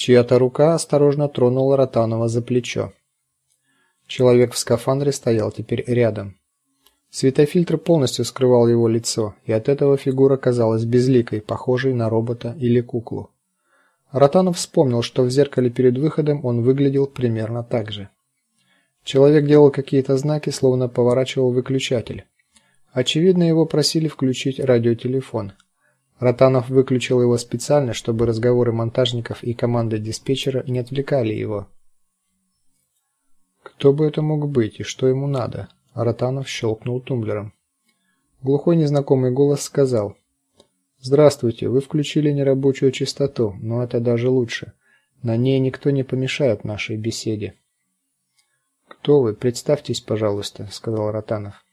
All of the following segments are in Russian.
Чья-то рука осторожно тронула Ротанова за плечо. Человек в скафандре стоял теперь рядом. Светофильтр полностью скрывал его лицо, и от этого фигура казалась безликой, похожей на робота или куклу. Ротанов вспомнил, что в зеркале перед выходом он выглядел примерно так же. Человек делал какие-то знаки, словно поворачивал выключатель. Очевидно, его просили включить радиотелефон. Ротанов выключил его специально, чтобы разговоры монтажников и команды диспетчера не отвлекали его. Кто бы это мог быть и что ему надо? Ротанов щелкнул тумблером. Глухой незнакомый голос сказал: "Здравствуйте, вы включили нерабочую частоту, но это даже лучше. На ней никто не помешает нашей беседе". "Кто вы? Представьтесь, пожалуйста", сказал Ротанов.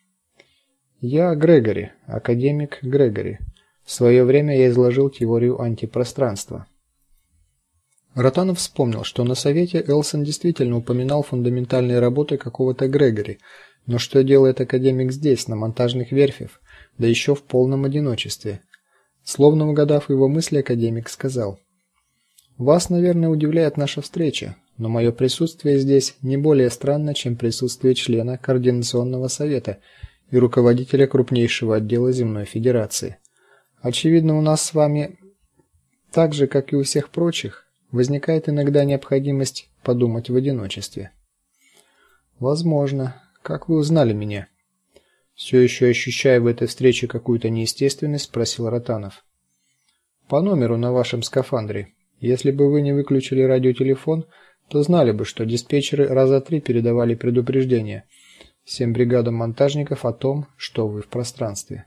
"Я Грегори, академик Грегори. В свое время я изложил теорию антипространства". Ротанов вспомнил, что на совете Элсон действительно упоминал фундаментальные работы какого-то Грегори, но что делает академик здесь, на монтажных верфях, да еще в полном одиночестве? Словно угадав его мысли, академик сказал: "Вас, наверное, удивляет наша встреча, но мое присутствие здесь не более странно, чем присутствие члена координационного совета и руководителя крупнейшего отдела земной федерации. Очевидно, у нас с вами так же, как и у всех прочих, возникает иногда необходимость подумать в одиночестве. Возможно. Как вы узнали меня? Все еще ощущая в этой встрече какую-то неестественность, спросил Ротанов. По номеру на вашем скафандре. Если бы вы не выключили радиотелефон, то знали бы, что диспетчеры раза три передавали предупреждение всем бригадам монтажников о том, что вы в пространстве.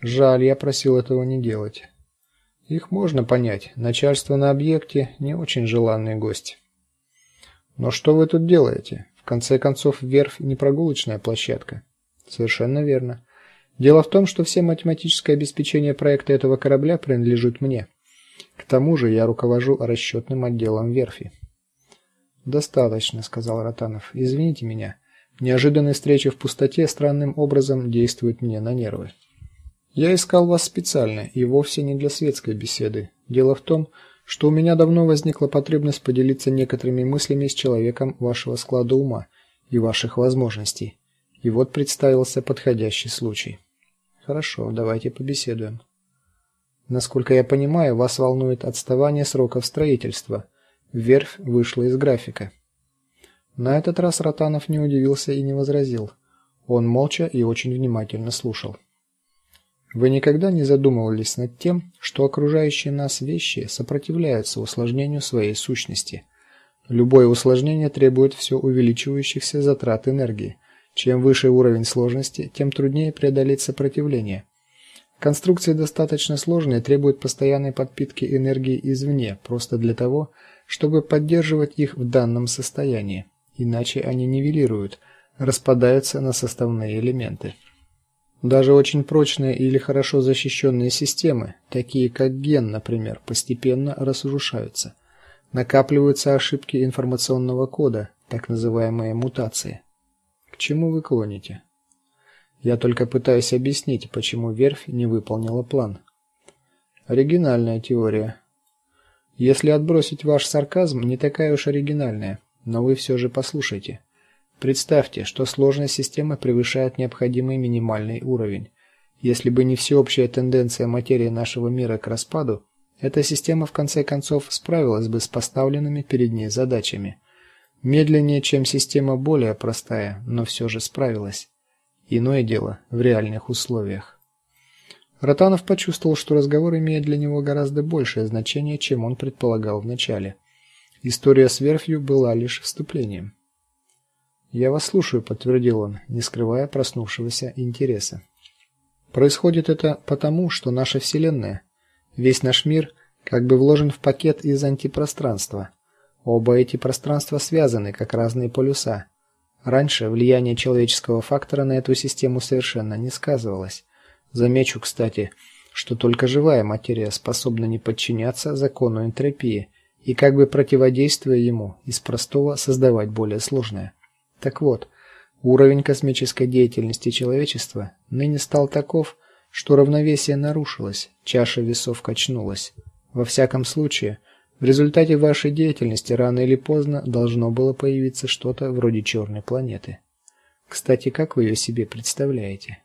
Жаль, я просил этого не делать. Их можно понять. Начальство на объекте не очень желанный гость. Но что вы тут делаете? В конце концов, верфь не прогулочная площадка. Совершенно верно. Дело в том, что все математическое обеспечение проекта этого корабля принадлежит мне. К тому же, я руковожу расчетным отделом верфи. Достаточно, сказал Ротанов. Извините меня. Неожиданная встреча в пустоте странным образом действует мне на нервы. Я искал вас специально и вовсе не для светской беседы. Дело в том, что у меня давно возникла потребность поделиться некоторыми мыслями с человеком вашего склада ума и ваших возможностей. И вот представился подходящий случай. Хорошо, давайте побеседуем. Насколько я понимаю, вас волнует отставание сроков строительства. Верфь вышла из графика. На этот раз Ротанов не удивился и не возразил. Он молча и очень внимательно слушал. Вы никогда не задумывались над тем, что окружающие нас вещи сопротивляются усложнению своей сущности? Любое усложнение требует все увеличивающихся затрат энергии. Чем выше уровень сложности, тем труднее преодолеть сопротивление. Конструкции достаточно сложные требуют постоянной подпитки энергии извне, просто для того, чтобы поддерживать их в данном состоянии. Иначе они нивелируют, распадаются на составные элементы. Даже очень прочные или хорошо защищенные системы, такие как ген, например, постепенно разрушаются. Накапливаются ошибки информационного кода, так называемые мутации. К чему вы клоните? Я только пытаюсь объяснить, почему верфь не выполнила план. Оригинальная теория. Если отбросить ваш сарказм, не такая уж оригинальная, но вы все же послушайте. Представьте, что сложность системы превышает необходимый минимальный уровень. Если бы не всеобщая тенденция материи нашего мира к распаду, эта система в конце концов справилась бы с поставленными перед ней задачами. Медленнее, чем система более простая, но все же справилась. Иное дело в реальных условиях. Ротанов почувствовал, что разговор имеет для него гораздо большее значение, чем он предполагал вначале. История с верфью была лишь вступлением. Я вас слушаю, подтвердил он, не скрывая проснувшегося интереса. Происходит это потому, что наша вселенная, весь наш мир как бы вложен в пакет из антипространства. Оба эти пространства связаны, как разные полюса. Раньше влияние человеческого фактора на эту систему совершенно не сказывалось. Замечу, кстати, что только живая материя способна не подчиняться закону энтропии и как бы противодействуя ему, из простого создавать более сложное. Так вот, уровень космической деятельности человечества ныне стал таков, что равновесие нарушилось, чаша весов качнулась. Во всяком случае, В результате вашей деятельности рано или поздно должно было появиться что-то вроде черной планеты. Кстати, как вы ее себе представляете?